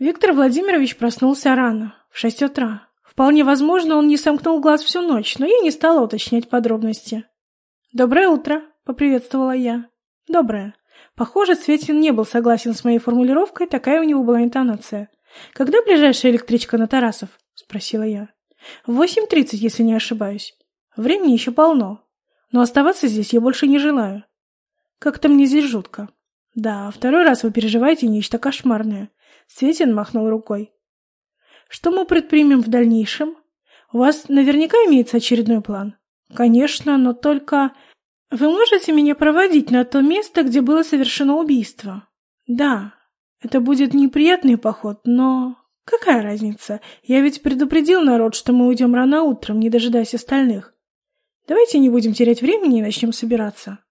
Виктор Владимирович проснулся рано, в шесть утра. Вполне возможно, он не сомкнул глаз всю ночь, но я не стала уточнять подробности. «Доброе утро», — поприветствовала я. «Доброе». Похоже, Светин не был согласен с моей формулировкой, такая у него была интонация. «Когда ближайшая электричка на Тарасов?» — спросила я. «В восемь тридцать, если не ошибаюсь. Времени еще полно. Но оставаться здесь я больше не желаю. Как-то мне здесь жутко. Да, второй раз вы переживаете нечто кошмарное». Светин махнул рукой. «Что мы предпримем в дальнейшем? У вас наверняка имеется очередной план?» «Конечно, но только...» «Вы можете меня проводить на то место, где было совершено убийство?» «Да, это будет неприятный поход, но...» «Какая разница? Я ведь предупредил народ, что мы уйдем рано утром, не дожидаясь остальных. Давайте не будем терять времени и начнем собираться».